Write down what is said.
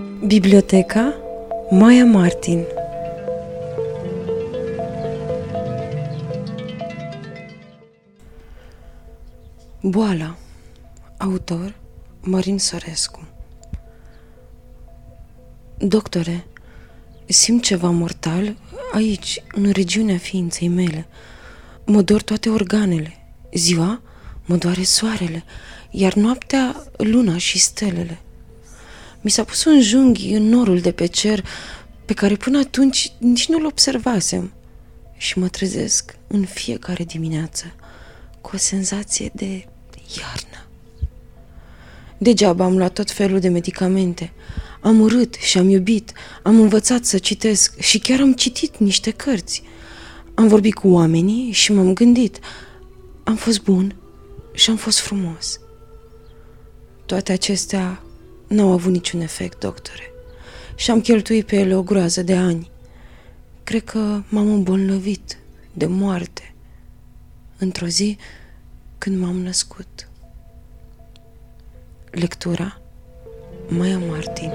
Biblioteca Maia Martin Boala Autor Marin Sorescu Doctore, simt ceva mortal aici, în regiunea ființei mele. Mă dor toate organele. Ziua mă doare soarele, iar noaptea luna și stelele. Mi s-a pus un junghi în norul de pe cer pe care până atunci nici nu-l observasem și mă trezesc în fiecare dimineață cu o senzație de iarnă. Degeaba am luat tot felul de medicamente. Am urât și am iubit, am învățat să citesc și chiar am citit niște cărți. Am vorbit cu oamenii și m-am gândit. Am fost bun și am fost frumos. Toate acestea n-au avut niciun efect, doctore. Și am cheltuit pe ele o groază de ani. Cred că m-am îmbolnăvit de moarte într-o zi când m-am născut. Lectura Maia Martin